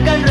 மலர்கள்